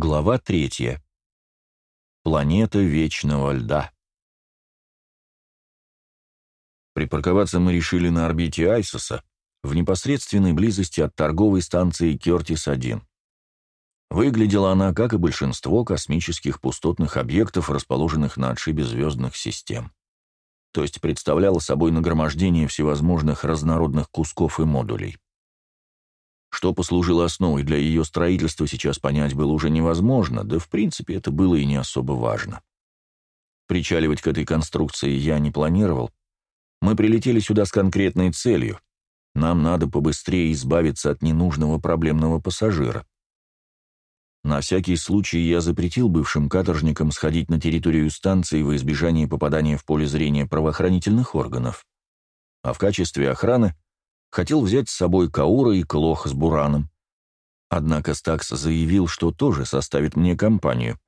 Глава третья. Планета Вечного Льда. Припарковаться мы решили на орбите Айсоса, в непосредственной близости от торговой станции Кертис-1. Выглядела она, как и большинство космических пустотных объектов, расположенных на отшибе звездных систем. То есть представляла собой нагромождение всевозможных разнородных кусков и модулей. Что послужило основой для ее строительства, сейчас понять было уже невозможно, да в принципе это было и не особо важно. Причаливать к этой конструкции я не планировал. Мы прилетели сюда с конкретной целью. Нам надо побыстрее избавиться от ненужного проблемного пассажира. На всякий случай я запретил бывшим каторжникам сходить на территорию станции во избежание попадания в поле зрения правоохранительных органов. А в качестве охраны — Хотел взять с собой Каура и Клох с Бураном. Однако Стакс заявил, что тоже составит мне компанию.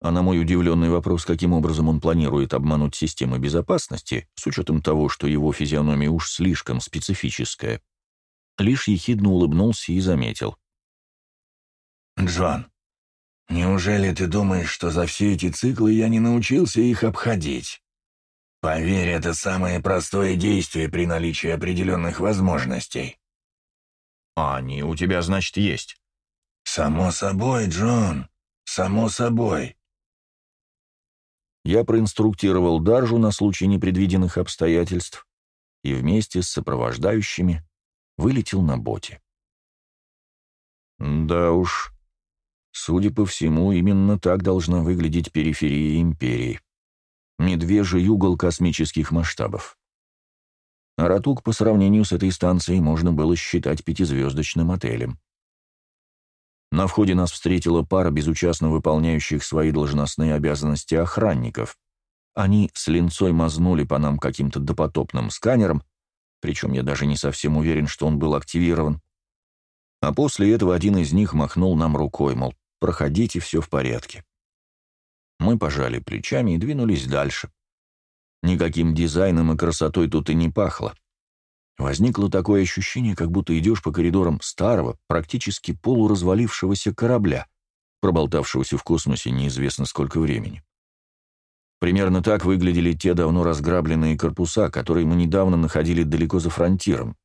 А на мой удивленный вопрос, каким образом он планирует обмануть системы безопасности, с учетом того, что его физиономия уж слишком специфическая, лишь ехидно улыбнулся и заметил. «Джон, неужели ты думаешь, что за все эти циклы я не научился их обходить?» Поверь, это самое простое действие при наличии определенных возможностей. А они у тебя, значит, есть? Само собой, Джон, само собой. Я проинструктировал Даржу на случай непредвиденных обстоятельств и вместе с сопровождающими вылетел на боте. Да уж, судя по всему, именно так должна выглядеть периферия Империи медвежий угол космических масштабов. Аратук по сравнению с этой станцией можно было считать пятизвездочным отелем. На входе нас встретила пара безучастно выполняющих свои должностные обязанности охранников. Они с линцой мазнули по нам каким-то допотопным сканером, причем я даже не совсем уверен, что он был активирован. А после этого один из них махнул нам рукой, мол, проходите, все в порядке. Мы пожали плечами и двинулись дальше. Никаким дизайном и красотой тут и не пахло. Возникло такое ощущение, как будто идешь по коридорам старого, практически полуразвалившегося корабля, проболтавшегося в космосе неизвестно сколько времени. Примерно так выглядели те давно разграбленные корпуса, которые мы недавно находили далеко за фронтиром.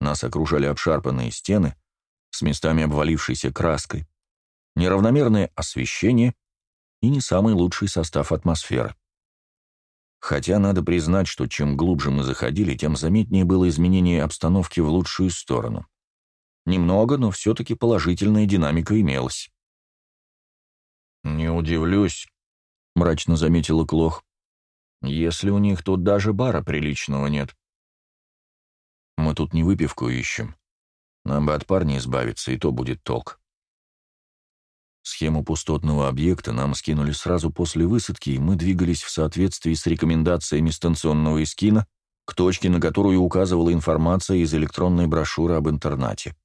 Нас окружали обшарпанные стены с местами обвалившейся краской, неравномерное освещение и не самый лучший состав атмосферы. Хотя надо признать, что чем глубже мы заходили, тем заметнее было изменение обстановки в лучшую сторону. Немного, но все-таки положительная динамика имелась. «Не удивлюсь», — мрачно заметила Клох, — «если у них тут даже бара приличного нет». «Мы тут не выпивку ищем. Нам бы от парня избавиться, и то будет толк». Схему пустотного объекта нам скинули сразу после высадки, и мы двигались в соответствии с рекомендациями станционного эскина к точке, на которую указывала информация из электронной брошюры об интернате.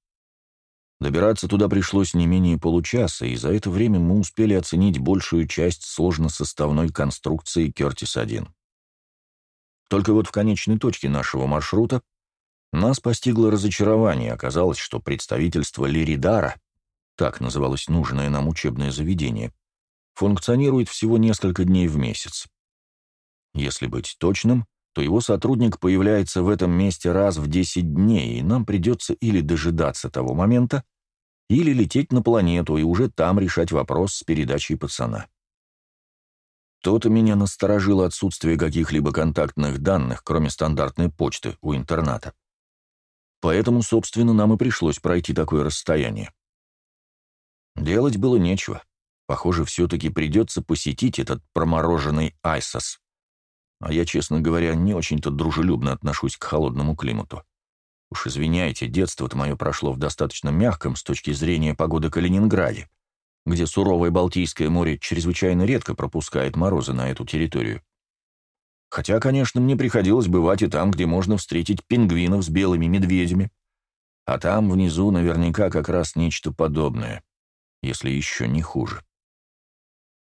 Добираться туда пришлось не менее получаса, и за это время мы успели оценить большую часть сложно-составной конструкции Кертис-1. Только вот в конечной точке нашего маршрута нас постигло разочарование. Оказалось, что представительство Лиридара так называлось нужное нам учебное заведение, функционирует всего несколько дней в месяц. Если быть точным, то его сотрудник появляется в этом месте раз в 10 дней, и нам придется или дожидаться того момента, или лететь на планету и уже там решать вопрос с передачей пацана. То-то меня насторожило отсутствие каких-либо контактных данных, кроме стандартной почты у интерната. Поэтому, собственно, нам и пришлось пройти такое расстояние. Делать было нечего. Похоже, все-таки придется посетить этот промороженный Айсос. А я, честно говоря, не очень-то дружелюбно отношусь к холодному климату. Уж извиняйте, детство-то мое прошло в достаточно мягком с точки зрения погоды Калининграде, где суровое Балтийское море чрезвычайно редко пропускает морозы на эту территорию. Хотя, конечно, мне приходилось бывать и там, где можно встретить пингвинов с белыми медведями. А там внизу наверняка как раз нечто подобное если еще не хуже.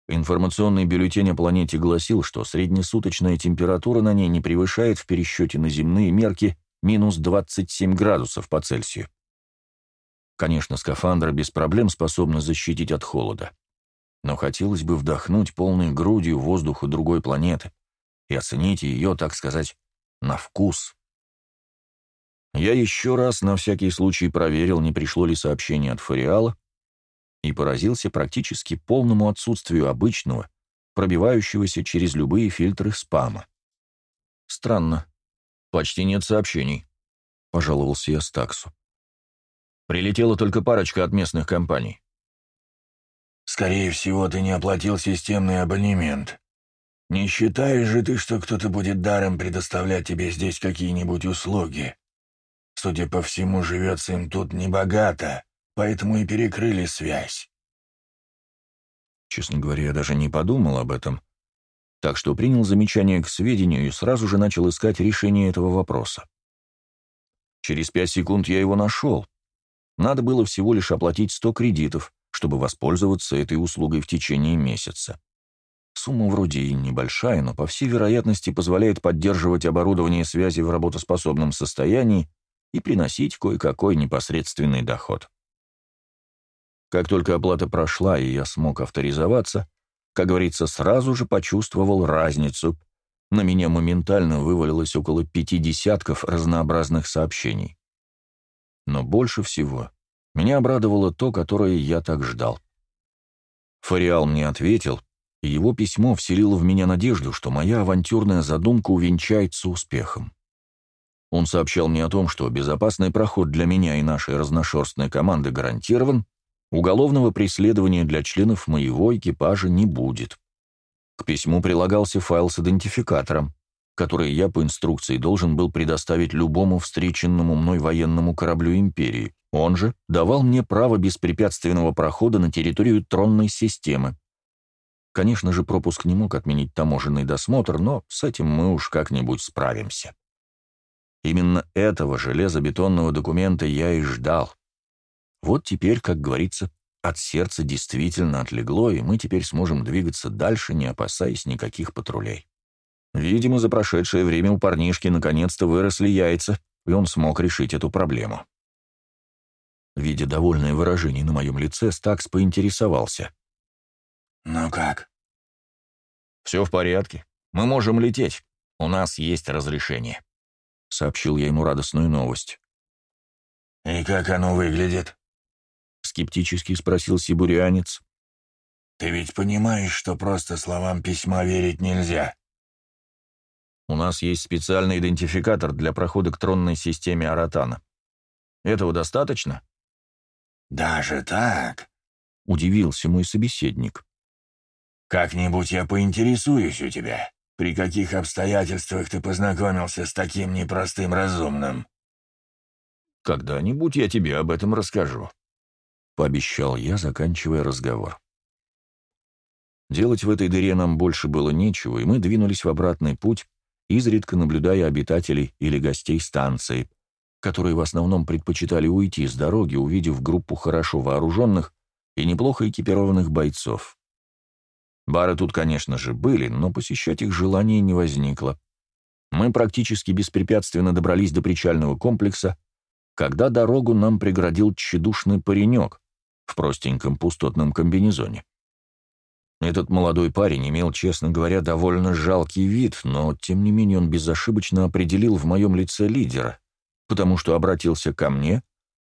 Информационный бюллетень о планете гласил, что среднесуточная температура на ней не превышает в пересчете на земные мерки минус 27 градусов по Цельсию. Конечно, скафандр без проблем способны защитить от холода. Но хотелось бы вдохнуть полной грудью воздуха другой планеты и оценить ее, так сказать, на вкус. Я еще раз на всякий случай проверил, не пришло ли сообщение от Фариала, и поразился практически полному отсутствию обычного, пробивающегося через любые фильтры спама. Странно. Почти нет сообщений, — пожаловался я Стаксу. Прилетела только парочка от местных компаний. «Скорее всего, ты не оплатил системный абонемент. Не считаешь же ты, что кто-то будет даром предоставлять тебе здесь какие-нибудь услуги? Судя по всему, живется им тут небогато, поэтому и перекрыли связь». Честно говоря, я даже не подумал об этом, так что принял замечание к сведению и сразу же начал искать решение этого вопроса. Через пять секунд я его нашел. Надо было всего лишь оплатить 100 кредитов, чтобы воспользоваться этой услугой в течение месяца. Сумма вроде и небольшая, но по всей вероятности позволяет поддерживать оборудование связи в работоспособном состоянии и приносить кое-какой непосредственный доход. Как только оплата прошла, и я смог авторизоваться, как говорится, сразу же почувствовал разницу. На меня моментально вывалилось около пяти десятков разнообразных сообщений. Но больше всего меня обрадовало то, которое я так ждал. Фариал мне ответил, и его письмо вселило в меня надежду, что моя авантюрная задумка увенчается успехом. Он сообщал мне о том, что безопасный проход для меня и нашей разношерстной команды гарантирован, уголовного преследования для членов моего экипажа не будет. К письму прилагался файл с идентификатором, который я по инструкции должен был предоставить любому встреченному мной военному кораблю Империи. Он же давал мне право беспрепятственного прохода на территорию тронной системы. Конечно же, пропуск не мог отменить таможенный досмотр, но с этим мы уж как-нибудь справимся. Именно этого железобетонного документа я и ждал. Вот теперь, как говорится, от сердца действительно отлегло, и мы теперь сможем двигаться дальше, не опасаясь никаких патрулей. Видимо, за прошедшее время у парнишки наконец-то выросли яйца, и он смог решить эту проблему. Видя довольное выражение на моем лице, Стакс поинтересовался. «Ну как?» «Все в порядке. Мы можем лететь. У нас есть разрешение», — сообщил я ему радостную новость. «И как оно выглядит?» — скептически спросил сибурянец. «Ты ведь понимаешь, что просто словам письма верить нельзя?» У нас есть специальный идентификатор для прохода к тронной системе Аратана. Этого достаточно?» «Даже так?» — удивился мой собеседник. «Как-нибудь я поинтересуюсь у тебя, при каких обстоятельствах ты познакомился с таким непростым разумным?» «Когда-нибудь я тебе об этом расскажу», — пообещал я, заканчивая разговор. Делать в этой дыре нам больше было нечего, и мы двинулись в обратный путь, изредка наблюдая обитателей или гостей станции, которые в основном предпочитали уйти с дороги, увидев группу хорошо вооруженных и неплохо экипированных бойцов. Бары тут, конечно же, были, но посещать их желания не возникло. Мы практически беспрепятственно добрались до причального комплекса, когда дорогу нам преградил тщедушный паренек в простеньком пустотном комбинезоне. Этот молодой парень имел, честно говоря, довольно жалкий вид, но, тем не менее, он безошибочно определил в моем лице лидера, потому что обратился ко мне,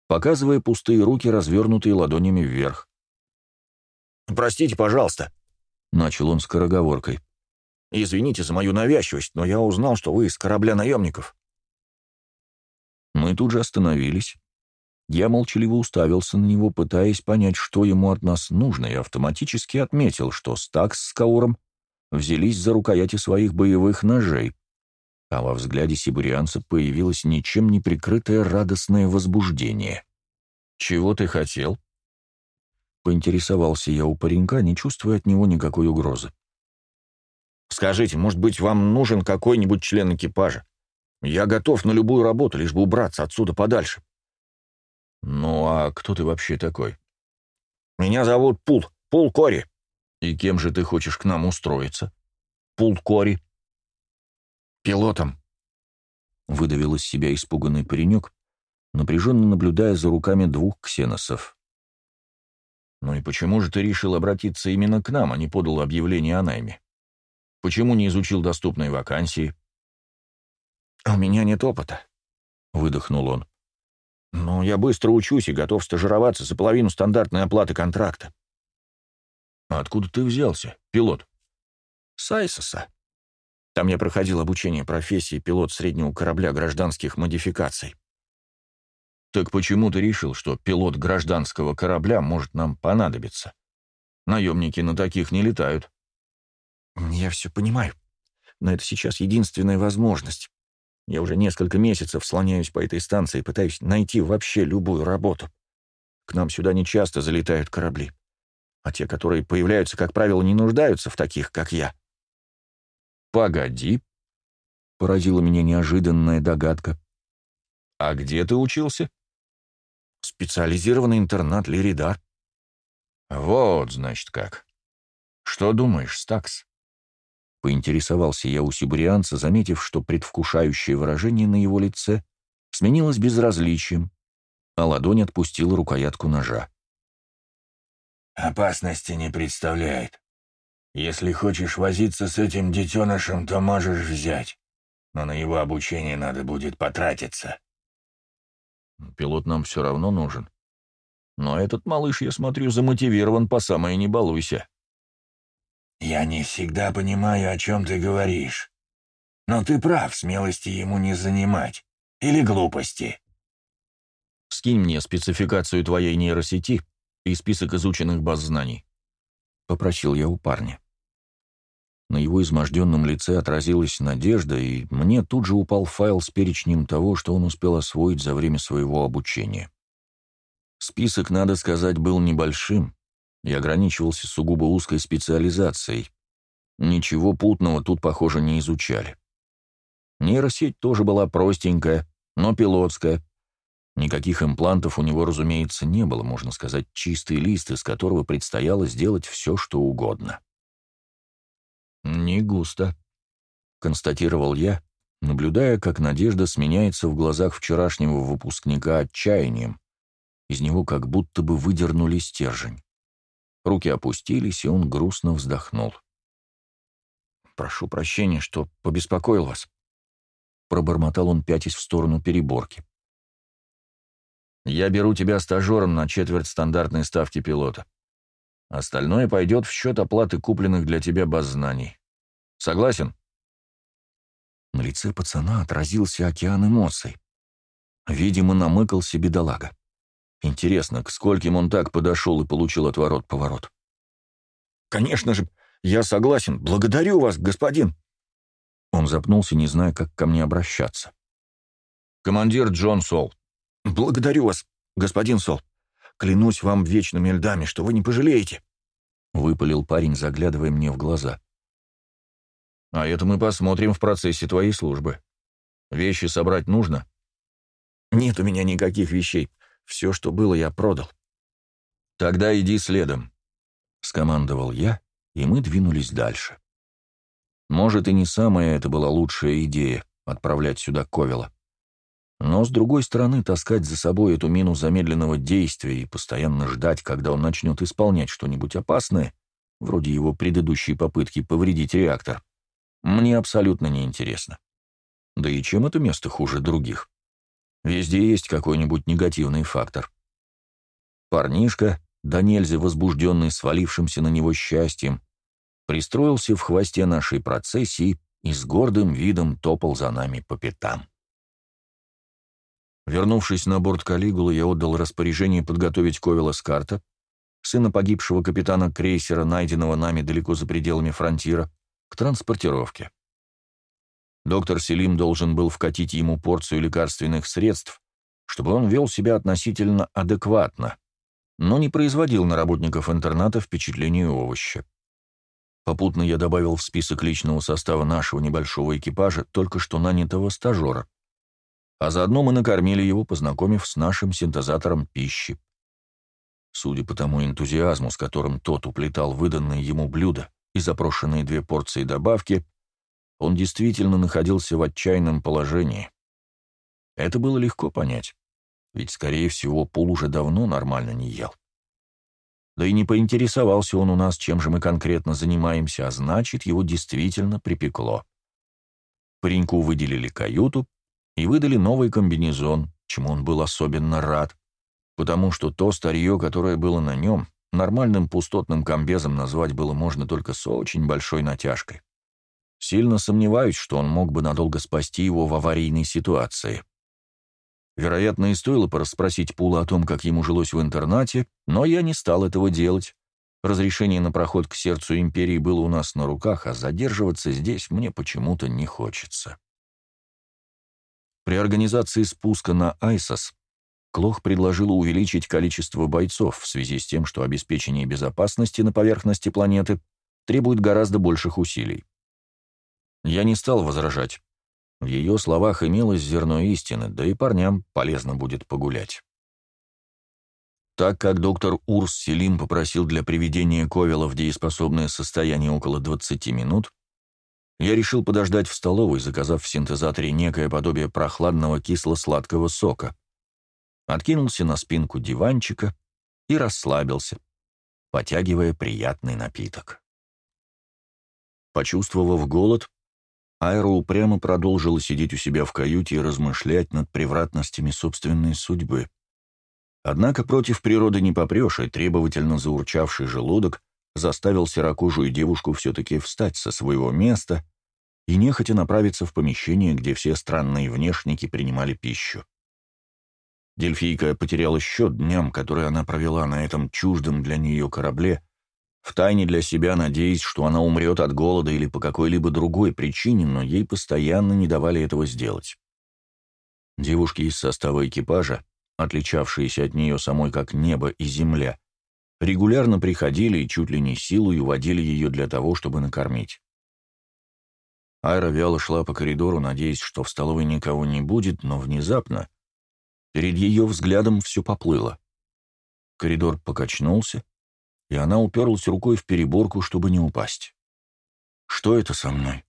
показывая пустые руки, развернутые ладонями вверх. «Простите, пожалуйста», — начал он скороговоркой. «Извините за мою навязчивость, но я узнал, что вы из корабля наемников». Мы тут же остановились, я молчаливо уставился на него, пытаясь понять, что ему от нас нужно, и автоматически отметил, что Стакс с Кауром взялись за рукояти своих боевых ножей, а во взгляде сибирианца появилось ничем не прикрытое радостное возбуждение. «Чего ты хотел?» Поинтересовался я у паренька, не чувствуя от него никакой угрозы. «Скажите, может быть, вам нужен какой-нибудь член экипажа? Я готов на любую работу, лишь бы убраться отсюда подальше». «Ну а кто ты вообще такой?» «Меня зовут Пул, Пул Кори». «И кем же ты хочешь к нам устроиться?» «Пул Кори». «Пилотом», — выдавил из себя испуганный паренек, напряженно наблюдая за руками двух ксеносов. «Ну и почему же ты решил обратиться именно к нам, а не подал объявление о найме? Почему не изучил доступные вакансии?» «У меня нет опыта», — выдохнул он. «Но я быстро учусь и готов стажироваться за половину стандартной оплаты контракта». «А откуда ты взялся, пилот?» «Сайсоса. Там я проходил обучение профессии пилот среднего корабля гражданских модификаций». «Так почему ты решил, что пилот гражданского корабля может нам понадобиться? Наемники на таких не летают». «Я все понимаю, но это сейчас единственная возможность. Я уже несколько месяцев слоняюсь по этой станции пытаюсь найти вообще любую работу. К нам сюда не часто залетают корабли. А те, которые появляются, как правило, не нуждаются в таких, как я. «Погоди», — поразила меня неожиданная догадка. «А где ты учился?» «Специализированный интернат Лиридар». «Вот, значит, как. Что думаешь, Стакс?» Поинтересовался я у сибурианца, заметив, что предвкушающее выражение на его лице сменилось безразличием, а ладонь отпустила рукоятку ножа. «Опасности не представляет. Если хочешь возиться с этим детенышем, то можешь взять, но на его обучение надо будет потратиться». «Пилот нам все равно нужен. Но этот малыш, я смотрю, замотивирован по самое не балуйся». «Я не всегда понимаю, о чем ты говоришь. Но ты прав, смелости ему не занимать. Или глупости». «Скинь мне спецификацию твоей нейросети и список изученных баз знаний», — попросил я у парня. На его изможденном лице отразилась надежда, и мне тут же упал файл с перечнем того, что он успел освоить за время своего обучения. Список, надо сказать, был небольшим, и ограничивался сугубо узкой специализацией. Ничего путного тут, похоже, не изучали. Нейросеть тоже была простенькая, но пилотская. Никаких имплантов у него, разумеется, не было, можно сказать, чистый лист, из которого предстояло сделать все, что угодно. «Не густо», — констатировал я, наблюдая, как надежда сменяется в глазах вчерашнего выпускника отчаянием. Из него как будто бы выдернули стержень. Руки опустились, и он грустно вздохнул. «Прошу прощения, что побеспокоил вас», — пробормотал он, пятясь в сторону переборки. «Я беру тебя стажером на четверть стандартной ставки пилота. Остальное пойдет в счет оплаты купленных для тебя баз знаний. Согласен?» На лице пацана отразился океан эмоций. Видимо, намыкался бедолага. Интересно, к скольким он так подошел и получил отворот-поворот? «Конечно же, я согласен. Благодарю вас, господин!» Он запнулся, не зная, как ко мне обращаться. «Командир Джон Сол». «Благодарю вас, господин Сол. Клянусь вам вечными льдами, что вы не пожалеете», — выпалил парень, заглядывая мне в глаза. «А это мы посмотрим в процессе твоей службы. Вещи собрать нужно?» «Нет у меня никаких вещей. Все, что было, я продал. «Тогда иди следом», — скомандовал я, и мы двинулись дальше. Может, и не самая это была лучшая идея — отправлять сюда Ковела. Но, с другой стороны, таскать за собой эту мину замедленного действия и постоянно ждать, когда он начнет исполнять что-нибудь опасное, вроде его предыдущей попытки повредить реактор, мне абсолютно неинтересно. Да и чем это место хуже других? Везде есть какой-нибудь негативный фактор. Парнишка, да нельзя возбужденный свалившимся на него счастьем, пристроился в хвосте нашей процессии и с гордым видом топал за нами по пятам. Вернувшись на борт Калигулы, я отдал распоряжение подготовить Ковела Скарта, сына погибшего капитана крейсера, найденного нами далеко за пределами фронтира, к транспортировке. Доктор Селим должен был вкатить ему порцию лекарственных средств, чтобы он вел себя относительно адекватно, но не производил на работников интерната впечатление овоща. Попутно я добавил в список личного состава нашего небольшого экипажа только что нанятого стажера, а заодно мы накормили его, познакомив с нашим синтезатором пищи. Судя по тому энтузиазму, с которым тот уплетал выданные ему блюда и запрошенные две порции добавки, он действительно находился в отчаянном положении. Это было легко понять. ведь, скорее всего, Пул уже давно нормально не ел. Да и не поинтересовался он у нас, чем же мы конкретно занимаемся, а значит, его действительно припекло. Пареньку выделили каюту и выдали новый комбинезон, чему он был особенно рад, потому что то старье, которое было на нем, нормальным пустотным комбезом назвать было можно только с очень большой натяжкой. Сильно сомневаюсь, что он мог бы надолго спасти его в аварийной ситуации. Вероятно, и стоило порасспросить Пула о том, как ему жилось в интернате, но я не стал этого делать. Разрешение на проход к сердцу империи было у нас на руках, а задерживаться здесь мне почему-то не хочется. При организации спуска на Айсос Клох предложила увеличить количество бойцов в связи с тем, что обеспечение безопасности на поверхности планеты требует гораздо больших усилий. Я не стал возражать. В ее словах имелось зерно истины, да и парням полезно будет погулять. Так как доктор Урс Селим попросил для приведения Ковела в дееспособное состояние около 20 минут, я решил подождать в столовой, заказав в синтезаторе некое подобие прохладного кисло-сладкого сока. Откинулся на спинку диванчика и расслабился, потягивая приятный напиток. Почувствовав голод, Айра упрямо продолжила сидеть у себя в каюте и размышлять над превратностями собственной судьбы. Однако против природы не попрешь, и требовательно заурчавший желудок заставил серокожую девушку все-таки встать со своего места и нехотя направиться в помещение, где все странные внешники принимали пищу. Дельфийка потеряла счет дням, которые она провела на этом чуждом для нее корабле, втайне для себя надеясь, что она умрет от голода или по какой-либо другой причине, но ей постоянно не давали этого сделать. Девушки из состава экипажа, отличавшиеся от нее самой как небо и земля, регулярно приходили и чуть ли не силой уводили ее для того, чтобы накормить. Айра вяло шла по коридору, надеясь, что в столовой никого не будет, но внезапно перед ее взглядом все поплыло. Коридор покачнулся, и она уперлась рукой в переборку, чтобы не упасть. «Что это со мной?»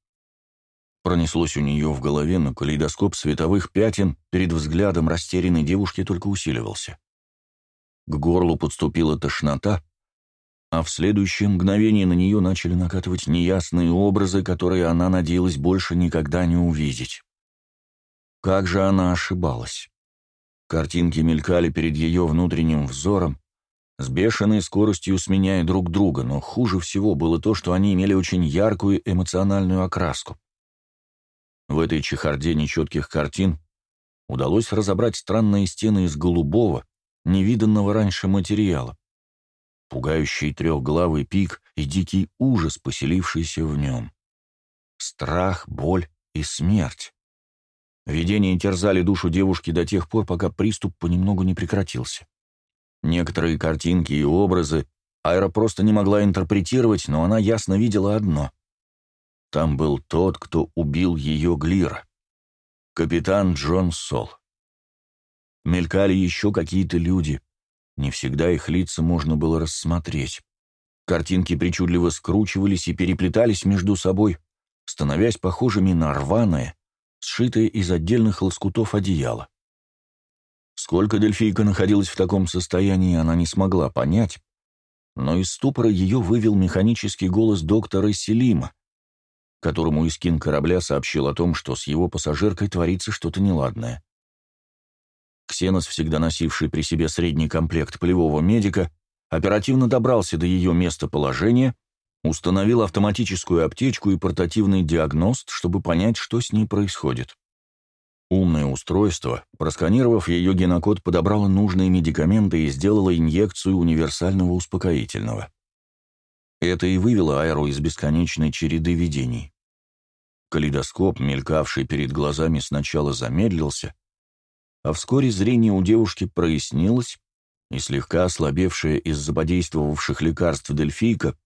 Пронеслось у нее в голове, но калейдоскоп световых пятен перед взглядом растерянной девушки только усиливался. К горлу подступила тошнота, а в следующее мгновение на нее начали накатывать неясные образы, которые она надеялась больше никогда не увидеть. Как же она ошибалась. Картинки мелькали перед ее внутренним взором, с бешеной скоростью сменяя друг друга, но хуже всего было то, что они имели очень яркую эмоциональную окраску. В этой чехарде нечетких картин удалось разобрать странные стены из голубого, невиданного раньше материала, пугающий трехглавый пик и дикий ужас, поселившийся в нем. Страх, боль и смерть. Видения терзали душу девушки до тех пор, пока приступ понемногу не прекратился. Некоторые картинки и образы Айра просто не могла интерпретировать, но она ясно видела одно. Там был тот, кто убил ее Глира. Капитан Джон Сол. Мелькали еще какие-то люди. Не всегда их лица можно было рассмотреть. Картинки причудливо скручивались и переплетались между собой, становясь похожими на рваное, сшитое из отдельных лоскутов одеяла. Сколько дельфийка находилась в таком состоянии, она не смогла понять, но из ступора ее вывел механический голос доктора Селима, которому Искин корабля сообщил о том, что с его пассажиркой творится что-то неладное. Ксенос, всегда носивший при себе средний комплект полевого медика, оперативно добрался до ее местоположения, установил автоматическую аптечку и портативный диагност, чтобы понять, что с ней происходит. Умное устройство, просканировав ее генокод, подобрало нужные медикаменты и сделало инъекцию универсального успокоительного. Это и вывело Айру из бесконечной череды видений. Калейдоскоп, мелькавший перед глазами, сначала замедлился, а вскоре зрение у девушки прояснилось, и слегка ослабевшая из-за подействовавших лекарств дельфийка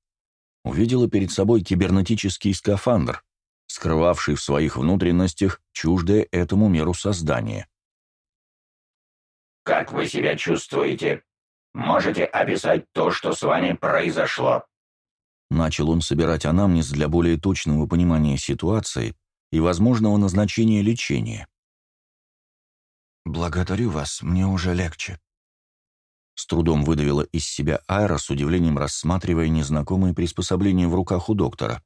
увидела перед собой кибернетический скафандр, скрывавший в своих внутренностях чуждое этому миру создание. «Как вы себя чувствуете? Можете описать то, что с вами произошло?» Начал он собирать анамнез для более точного понимания ситуации и возможного назначения лечения. «Благодарю вас, мне уже легче». С трудом выдавила из себя Айра, с удивлением рассматривая незнакомые приспособления в руках у доктора.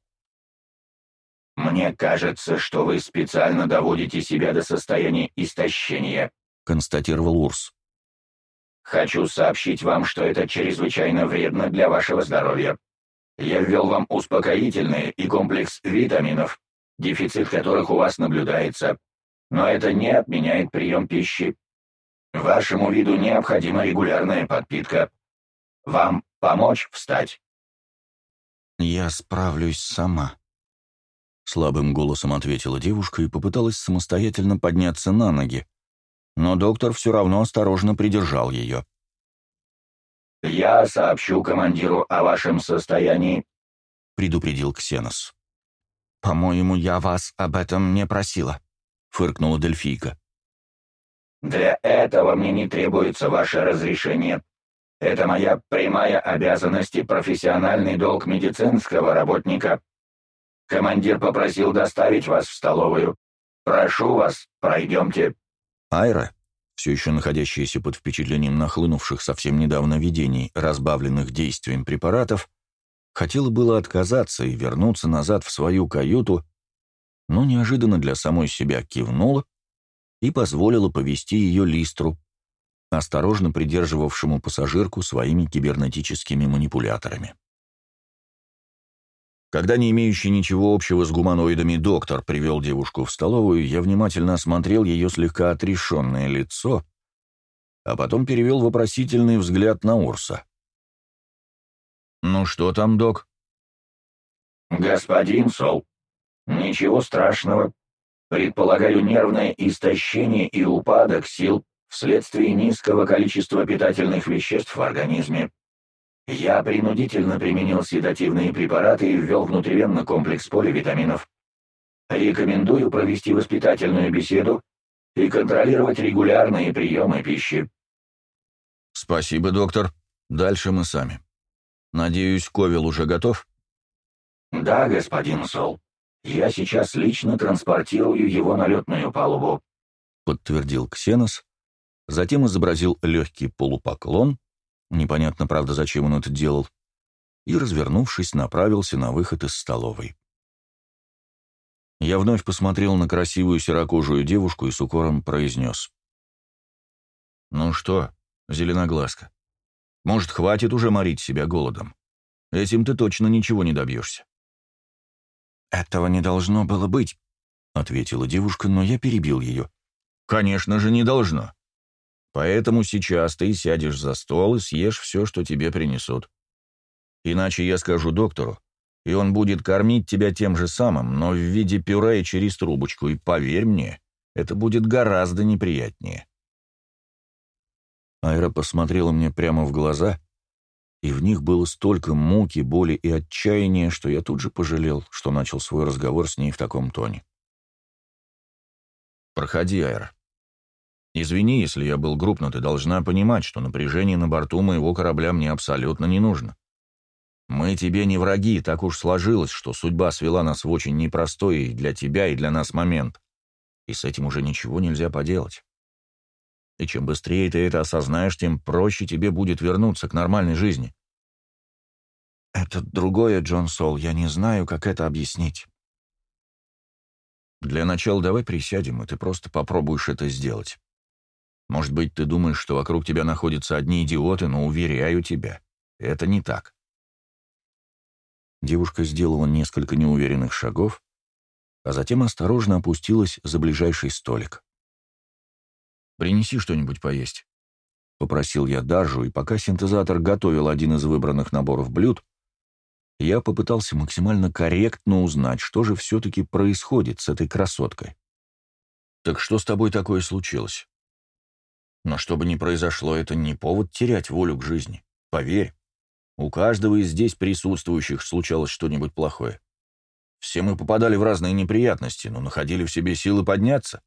«Мне кажется, что вы специально доводите себя до состояния истощения», — констатировал Урс. «Хочу сообщить вам, что это чрезвычайно вредно для вашего здоровья. Я ввел вам успокоительные и комплекс витаминов, дефицит которых у вас наблюдается, но это не отменяет прием пищи. Вашему виду необходима регулярная подпитка. Вам помочь встать?» «Я справлюсь сама», — слабым голосом ответила девушка и попыталась самостоятельно подняться на ноги, но доктор все равно осторожно придержал ее. «Я сообщу командиру о вашем состоянии», — предупредил Ксенос. «По-моему, я вас об этом не просила», — фыркнула Дельфийка. «Для этого мне не требуется ваше разрешение. Это моя прямая обязанность и профессиональный долг медицинского работника. Командир попросил доставить вас в столовую. Прошу вас, пройдемте». Айра, все еще находящаяся под впечатлением нахлынувших совсем недавно видений, разбавленных действием препаратов, хотела было отказаться и вернуться назад в свою каюту, но неожиданно для самой себя кивнула и позволила повести ее Листру, осторожно придерживавшему пассажирку своими кибернетическими манипуляторами. Когда не имеющий ничего общего с гуманоидами доктор привел девушку в столовую, я внимательно осмотрел ее слегка отрешенное лицо, а потом перевел вопросительный взгляд на Урса. «Ну что там, док?» «Господин Сол, Ничего страшного. Предполагаю нервное истощение и упадок сил вследствие низкого количества питательных веществ в организме. Я принудительно применил седативные препараты и ввел внутривенно комплекс поливитаминов. Рекомендую провести воспитательную беседу и контролировать регулярные приемы пищи. Спасибо, доктор. Дальше мы сами. Надеюсь, Ковел уже готов? Да, господин Сол. «Я сейчас лично транспортирую его на летную палубу», — подтвердил Ксенос, затем изобразил легкий полупоклон, непонятно, правда, зачем он это делал, и, развернувшись, направился на выход из столовой. Я вновь посмотрел на красивую серокожую девушку и с укором произнес. «Ну что, зеленоглазка, может, хватит уже морить себя голодом? Этим ты точно ничего не добьешься». «Этого не должно было быть», — ответила девушка, но я перебил ее. «Конечно же, не должно. Поэтому сейчас ты сядешь за стол и съешь все, что тебе принесут. Иначе я скажу доктору, и он будет кормить тебя тем же самым, но в виде пюре и через трубочку, и поверь мне, это будет гораздо неприятнее». Айра посмотрела мне прямо в глаза — и в них было столько муки, боли и отчаяния, что я тут же пожалел, что начал свой разговор с ней в таком тоне. «Проходи, Айра. Извини, если я был груб, но ты должна понимать, что напряжение на борту моего корабля мне абсолютно не нужно. Мы тебе не враги, так уж сложилось, что судьба свела нас в очень непростой для тебя, и для нас момент. И с этим уже ничего нельзя поделать. И чем быстрее ты это осознаешь, тем проще тебе будет вернуться к нормальной жизни. Это другое, Джон Сол, я не знаю, как это объяснить. Для начала давай присядем, и ты просто попробуешь это сделать. Может быть, ты думаешь, что вокруг тебя находятся одни идиоты, но уверяю тебя, это не так. Девушка сделала несколько неуверенных шагов, а затем осторожно опустилась за ближайший столик. Принеси что-нибудь поесть», — попросил я Даржу, и пока синтезатор готовил один из выбранных наборов блюд, я попытался максимально корректно узнать, что же все-таки происходит с этой красоткой. «Так что с тобой такое случилось?» «Но что бы ни произошло, это не повод терять волю к жизни. Поверь, у каждого из здесь присутствующих случалось что-нибудь плохое. Все мы попадали в разные неприятности, но находили в себе силы подняться.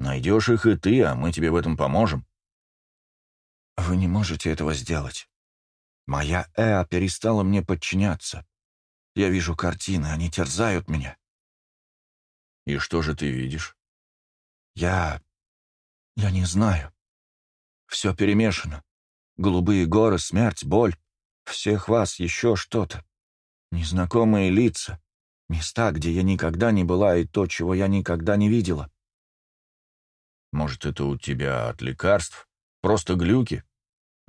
Найдешь их и ты, а мы тебе в этом поможем». «Вы не можете этого сделать. Моя Эа перестала мне подчиняться. Я вижу картины, они терзают меня». «И что же ты видишь?» «Я... «Я не знаю. Все перемешано. Голубые горы, смерть, боль. Всех вас еще что-то. Незнакомые лица. Места, где я никогда не была, и то, чего я никогда не видела. Может, это у тебя от лекарств? Просто глюки?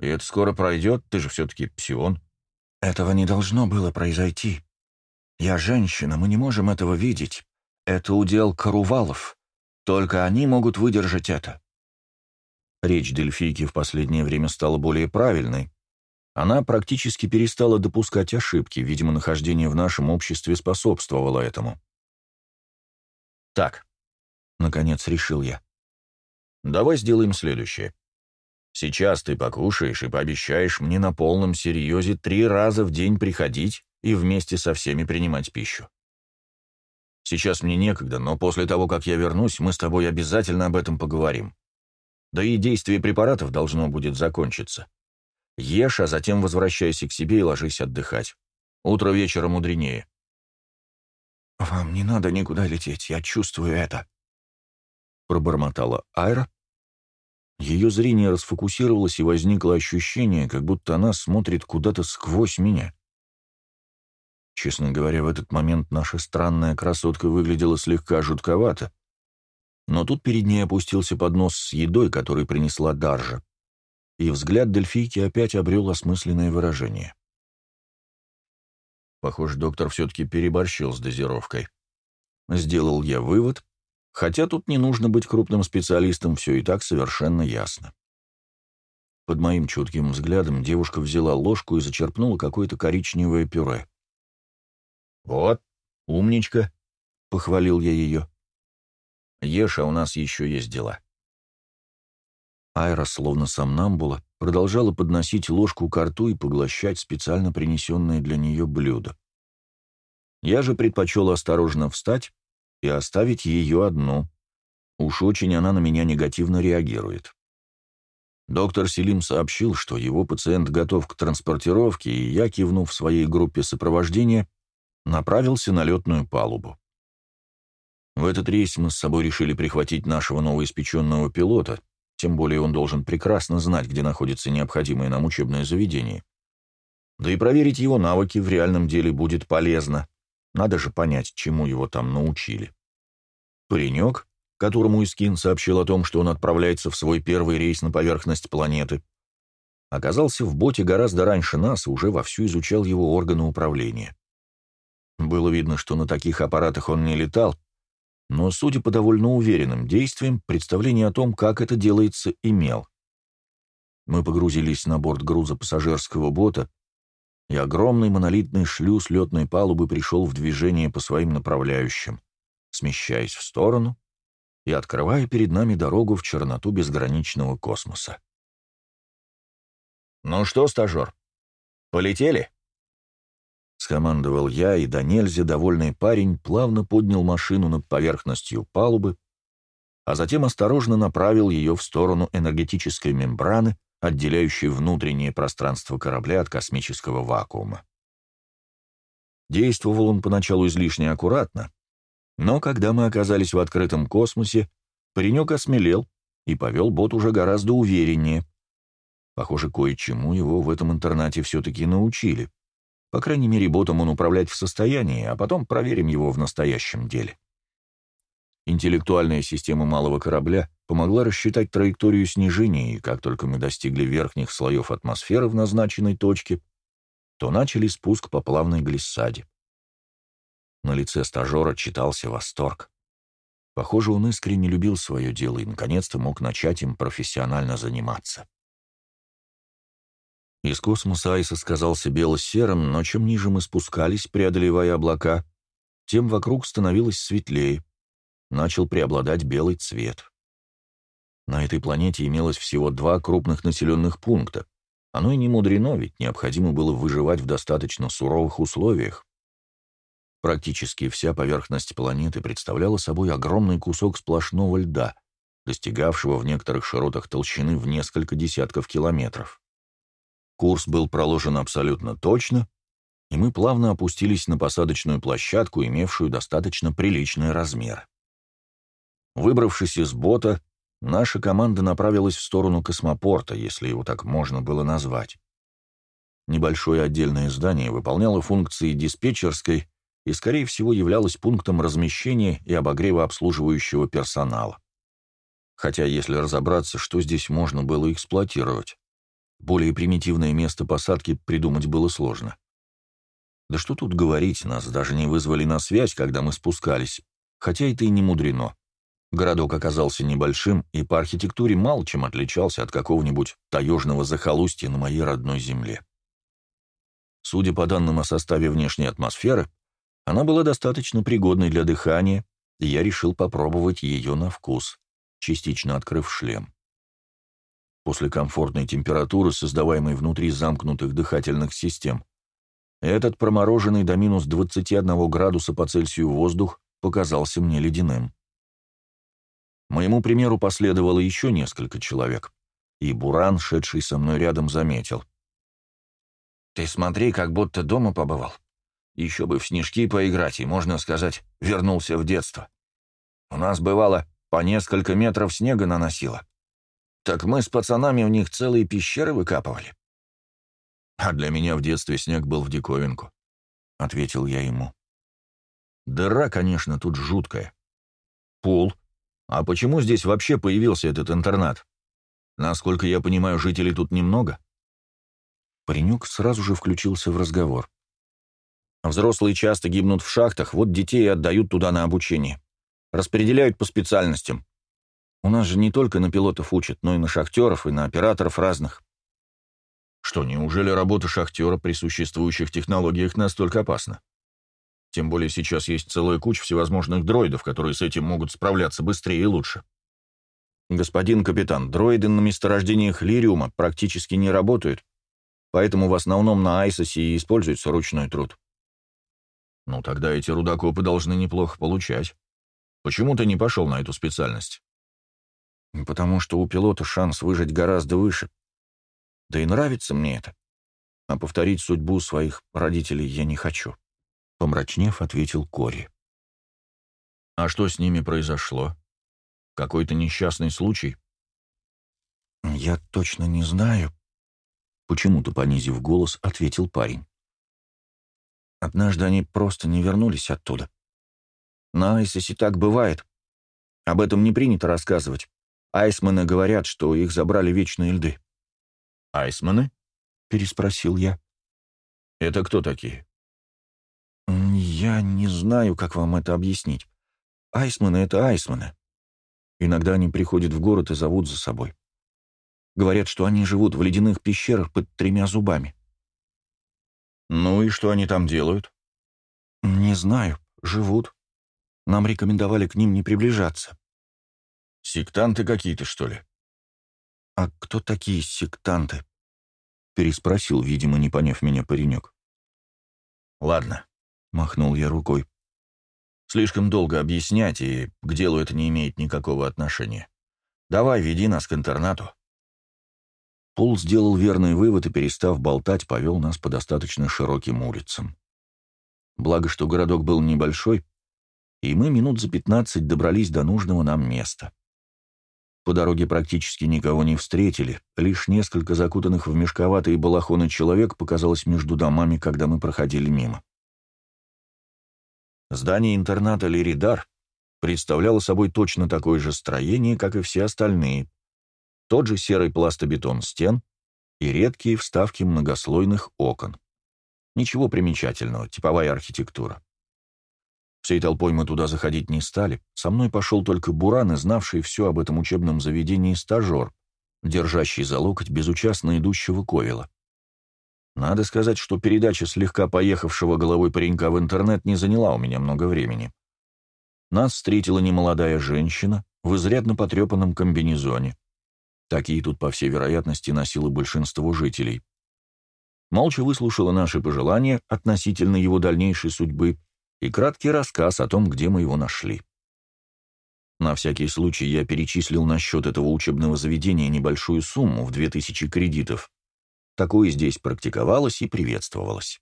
И это скоро пройдет, ты же все-таки псион. Этого не должно было произойти. Я женщина, мы не можем этого видеть. Это удел Карувалов. Только они могут выдержать это. Речь Дельфийки в последнее время стала более правильной. Она практически перестала допускать ошибки, видимо, нахождение в нашем обществе способствовало этому. «Так», — наконец решил я, — «давай сделаем следующее. Сейчас ты покушаешь и пообещаешь мне на полном серьезе три раза в день приходить и вместе со всеми принимать пищу. Сейчас мне некогда, но после того, как я вернусь, мы с тобой обязательно об этом поговорим. Да и действие препаратов должно будет закончиться. Ешь, а затем возвращайся к себе и ложись отдыхать. Утро вечера мудренее. «Вам не надо никуда лететь, я чувствую это», — пробормотала Айра. Ее зрение расфокусировалось, и возникло ощущение, как будто она смотрит куда-то сквозь меня. Честно говоря, в этот момент наша странная красотка выглядела слегка жутковато, но тут перед ней опустился поднос с едой, который принесла Даржа, и взгляд Дельфийки опять обрел осмысленное выражение. Похоже, доктор все-таки переборщил с дозировкой. Сделал я вывод, хотя тут не нужно быть крупным специалистом, все и так совершенно ясно. Под моим чутким взглядом девушка взяла ложку и зачерпнула какое-то коричневое пюре. «Вот, умничка», — похвалил я ее. Ешь, а у нас еще есть дела». Айра, словно сомнамбула, продолжала подносить ложку к рту и поглощать специально принесенное для нее блюдо. Я же предпочел осторожно встать и оставить ее одну. Уж очень она на меня негативно реагирует. Доктор Селим сообщил, что его пациент готов к транспортировке, и я, кивнув своей группе сопровождения, направился на летную палубу. В этот рейс мы с собой решили прихватить нашего новоиспеченного пилота, тем более он должен прекрасно знать, где находится необходимое нам учебное заведение. Да и проверить его навыки в реальном деле будет полезно. Надо же понять, чему его там научили. Паренек, которому Искин сообщил о том, что он отправляется в свой первый рейс на поверхность планеты, оказался в боте гораздо раньше нас и уже вовсю изучал его органы управления. Было видно, что на таких аппаратах он не летал, но, судя по довольно уверенным действиям, представление о том, как это делается, имел. Мы погрузились на борт груза пассажирского бота, и огромный монолитный шлюз летной палубы пришел в движение по своим направляющим, смещаясь в сторону и открывая перед нами дорогу в черноту безграничного космоса. «Ну что, стажер, полетели?» Скомандовал я, и до нельзя довольный парень плавно поднял машину над поверхностью палубы, а затем осторожно направил ее в сторону энергетической мембраны, отделяющей внутреннее пространство корабля от космического вакуума. Действовал он поначалу излишне аккуратно, но когда мы оказались в открытом космосе, паренек осмелел и повел бот уже гораздо увереннее. Похоже, кое-чему его в этом интернате все-таки научили. По крайней мере, ботом он управлять в состоянии, а потом проверим его в настоящем деле. Интеллектуальная система малого корабля помогла рассчитать траекторию снижения, и как только мы достигли верхних слоев атмосферы в назначенной точке, то начали спуск по плавной глиссаде. На лице стажера читался восторг. Похоже, он искренне любил свое дело и наконец-то мог начать им профессионально заниматься. Из космоса Айса сказался бело-серым, но чем ниже мы спускались, преодолевая облака, тем вокруг становилось светлее. Начал преобладать белый цвет. На этой планете имелось всего два крупных населенных пункта. Оно и не мудрено, ведь необходимо было выживать в достаточно суровых условиях. Практически вся поверхность планеты представляла собой огромный кусок сплошного льда, достигавшего в некоторых широтах толщины в несколько десятков километров. Курс был проложен абсолютно точно, и мы плавно опустились на посадочную площадку, имевшую достаточно приличный размер. Выбравшись из бота, наша команда направилась в сторону космопорта, если его так можно было назвать. Небольшое отдельное здание выполняло функции диспетчерской и, скорее всего, являлось пунктом размещения и обогрева обслуживающего персонала. Хотя, если разобраться, что здесь можно было эксплуатировать, более примитивное место посадки придумать было сложно. Да что тут говорить, нас даже не вызвали на связь, когда мы спускались, хотя это и не мудрено. Городок оказался небольшим и по архитектуре мало чем отличался от какого-нибудь таежного захолустья на моей родной земле. Судя по данным о составе внешней атмосферы, она была достаточно пригодной для дыхания, и я решил попробовать ее на вкус, частично открыв шлем. После комфортной температуры, создаваемой внутри замкнутых дыхательных систем, этот промороженный до минус 21 градуса по Цельсию воздух показался мне ледяным. Моему примеру последовало еще несколько человек, и Буран, шедший со мной рядом, заметил. «Ты смотри, как будто дома побывал. Еще бы в снежки поиграть, и, можно сказать, вернулся в детство. У нас, бывало, по несколько метров снега наносило. Так мы с пацанами в них целые пещеры выкапывали». «А для меня в детстве снег был в диковинку», — ответил я ему. «Дыра, конечно, тут жуткая. Пол а почему здесь вообще появился этот интернат? Насколько я понимаю, жителей тут немного?» Паренек сразу же включился в разговор. «Взрослые часто гибнут в шахтах, вот детей отдают туда на обучение. Распределяют по специальностям. У нас же не только на пилотов учат, но и на шахтеров, и на операторов разных». «Что, неужели работа шахтера при существующих технологиях настолько опасна?» Тем более сейчас есть целая куча всевозможных дроидов, которые с этим могут справляться быстрее и лучше. Господин капитан, дроиды на месторождениях Лириума практически не работают, поэтому в основном на Айсосе и используется ручной труд. Ну, тогда эти рудокопы должны неплохо получать. Почему ты не пошел на эту специальность? Потому что у пилота шанс выжить гораздо выше. Да и нравится мне это. А повторить судьбу своих родителей я не хочу. Помрачнев, ответил Кори. «А что с ними произошло? Какой-то несчастный случай?» «Я точно не знаю», — почему-то понизив голос, ответил парень. «Однажды они просто не вернулись оттуда. На Айсисе так бывает. Об этом не принято рассказывать. Айсмены говорят, что их забрали вечные льды». «Айсмены?» — переспросил я. «Это кто такие?» «Я не знаю, как вам это объяснить. Айсмены — это айсмены. Иногда они приходят в город и зовут за собой. Говорят, что они живут в ледяных пещерах под тремя зубами». «Ну и что они там делают?» «Не знаю. Живут. Нам рекомендовали к ним не приближаться». «Сектанты какие-то, что ли?» «А кто такие сектанты?» — переспросил, видимо, не поняв меня паренек. «Ладно, — махнул я рукой. «Слишком долго объяснять, и к делу это не имеет никакого отношения. Давай, веди нас к интернату». Пол сделал верный вывод и, перестав болтать, повел нас по достаточно широким улицам. Благо, что городок был небольшой, и мы минут за пятнадцать добрались до нужного нам места. По дороге практически никого не встретили, лишь несколько закутанных в мешковатые балахоны человек показалось между домами, когда мы проходили мимо. Здание интерната Лиридар представляло собой точно такое же строение, как и все остальные. Тот же серый пластобетон стен и редкие вставки многослойных окон. Ничего примечательного, типовая архитектура. Всей толпой мы туда заходить не стали. Со мной пошел только Буран и знавший все об этом учебном заведении стажер, держащий за локоть безучастно идущего Ковила. Надо сказать, что передача слегка поехавшего головой паренька в интернет не заняла у меня много времени. Нас встретила немолодая женщина в изрядно потрепанном комбинезоне. Такие тут, по всей вероятности, носило большинство жителей. Молча выслушала наши пожелания относительно его дальнейшей судьбы и краткий рассказ о том, где мы его нашли. На всякий случай я перечислил на счет этого учебного заведения небольшую сумму в 2000 кредитов, Такое здесь практиковалось и приветствовалось.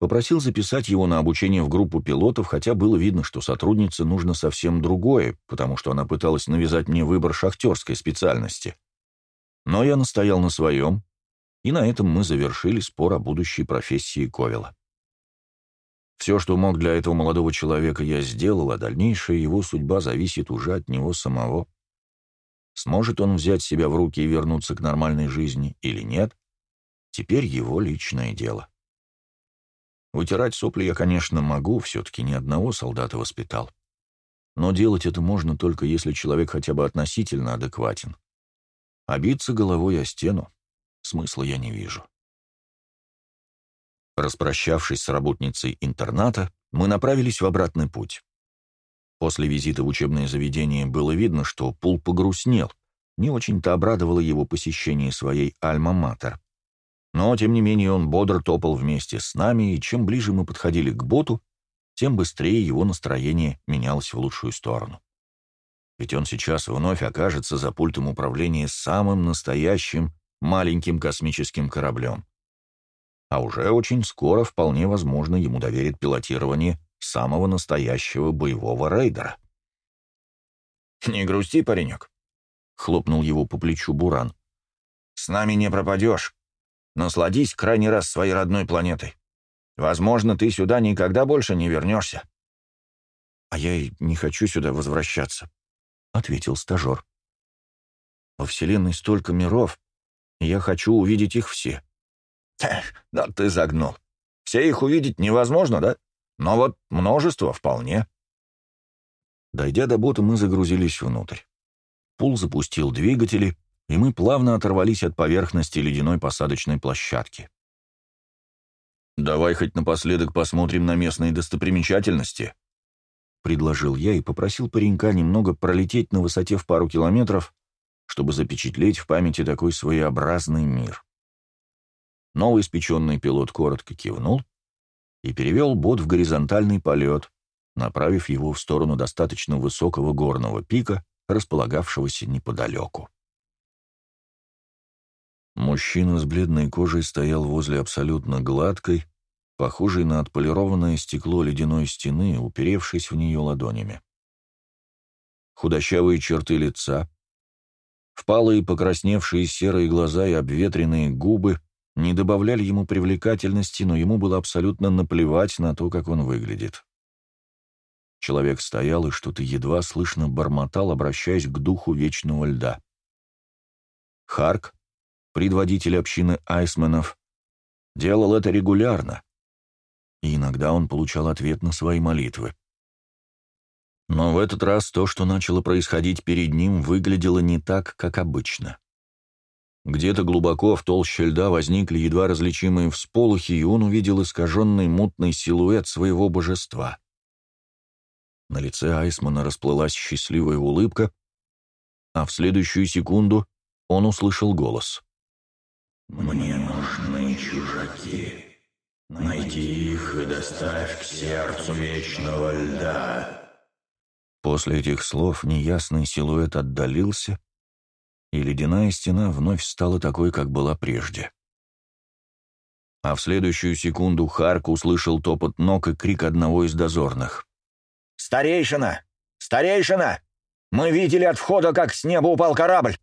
Попросил записать его на обучение в группу пилотов, хотя было видно, что сотруднице нужно совсем другое, потому что она пыталась навязать мне выбор шахтерской специальности. Но я настоял на своем, и на этом мы завершили спор о будущей профессии Ковела. Все, что мог для этого молодого человека, я сделал, а дальнейшая его судьба зависит уже от него самого. Сможет он взять себя в руки и вернуться к нормальной жизни или нет, теперь его личное дело. Вытирать сопли я, конечно, могу, все-таки ни одного солдата воспитал. Но делать это можно только если человек хотя бы относительно адекватен. А биться головой о стену смысла я не вижу. Распрощавшись с работницей интерната, мы направились в обратный путь. После визита в учебное заведение было видно, что Пул погрустнел, не очень-то обрадовало его посещение своей альма-матер. Но, тем не менее, он бодро топал вместе с нами, и чем ближе мы подходили к боту, тем быстрее его настроение менялось в лучшую сторону. Ведь он сейчас вновь окажется за пультом управления самым настоящим маленьким космическим кораблем. А уже очень скоро вполне возможно ему доверит пилотирование самого настоящего боевого рейдера. «Не грусти, паренек», — хлопнул его по плечу Буран. «С нами не пропадешь. Насладись крайний раз своей родной планетой. Возможно, ты сюда никогда больше не вернешься». «А я и не хочу сюда возвращаться», — ответил стажер. «Во Вселенной столько миров, и я хочу увидеть их все». «Да ты загнул. Все их увидеть невозможно, да? Но вот множество вполне». Дойдя до бота, мы загрузились внутрь. Пул запустил двигатели, и мы плавно оторвались от поверхности ледяной посадочной площадки. «Давай хоть напоследок посмотрим на местные достопримечательности», — предложил я и попросил паренька немного пролететь на высоте в пару километров, чтобы запечатлеть в памяти такой своеобразный мир. Новый испеченный пилот коротко кивнул и перевел бот в горизонтальный полет, направив его в сторону достаточно высокого горного пика, располагавшегося неподалеку. Мужчина с бледной кожей стоял возле абсолютно гладкой, похожей на отполированное стекло ледяной стены, уперевшись в нее ладонями. Худощавые черты лица, впалые покрасневшие серые глаза и обветренные губы не добавляли ему привлекательности, но ему было абсолютно наплевать на то, как он выглядит. Человек стоял и что-то едва слышно бормотал, обращаясь к духу вечного льда. Харк, предводитель общины айсменов, делал это регулярно, и иногда он получал ответ на свои молитвы. Но в этот раз то, что начало происходить перед ним, выглядело не так, как обычно. Где-то глубоко в толще льда возникли едва различимые всполохи, и он увидел искаженный мутный силуэт своего божества. На лице Айсмана расплылась счастливая улыбка, а в следующую секунду он услышал голос. «Мне нужны чужаки. Найди их и доставь к сердцу вечного льда». После этих слов неясный силуэт отдалился, и ледяная стена вновь стала такой, как была прежде. А в следующую секунду Харк услышал топот ног и крик одного из дозорных. «Старейшина! Старейшина! Мы видели от входа, как с неба упал корабль!»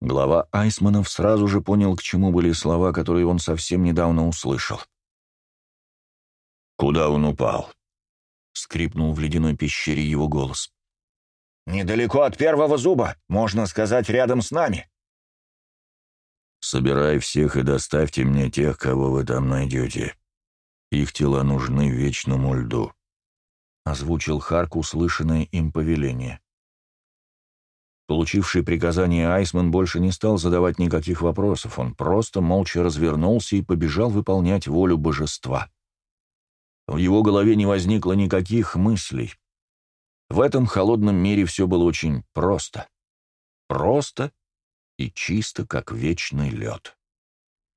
Глава Айсманов сразу же понял, к чему были слова, которые он совсем недавно услышал. «Куда он упал?» — скрипнул в ледяной пещере его голос. «Недалеко от первого зуба, можно сказать, рядом с нами». «Собирай всех и доставьте мне тех, кого вы там найдете. Их тела нужны вечному льду», — озвучил Харк услышанное им повеление. Получивший приказание Айсман больше не стал задавать никаких вопросов, он просто молча развернулся и побежал выполнять волю божества. В его голове не возникло никаких мыслей. В этом холодном мире все было очень просто. Просто и чисто, как вечный лед.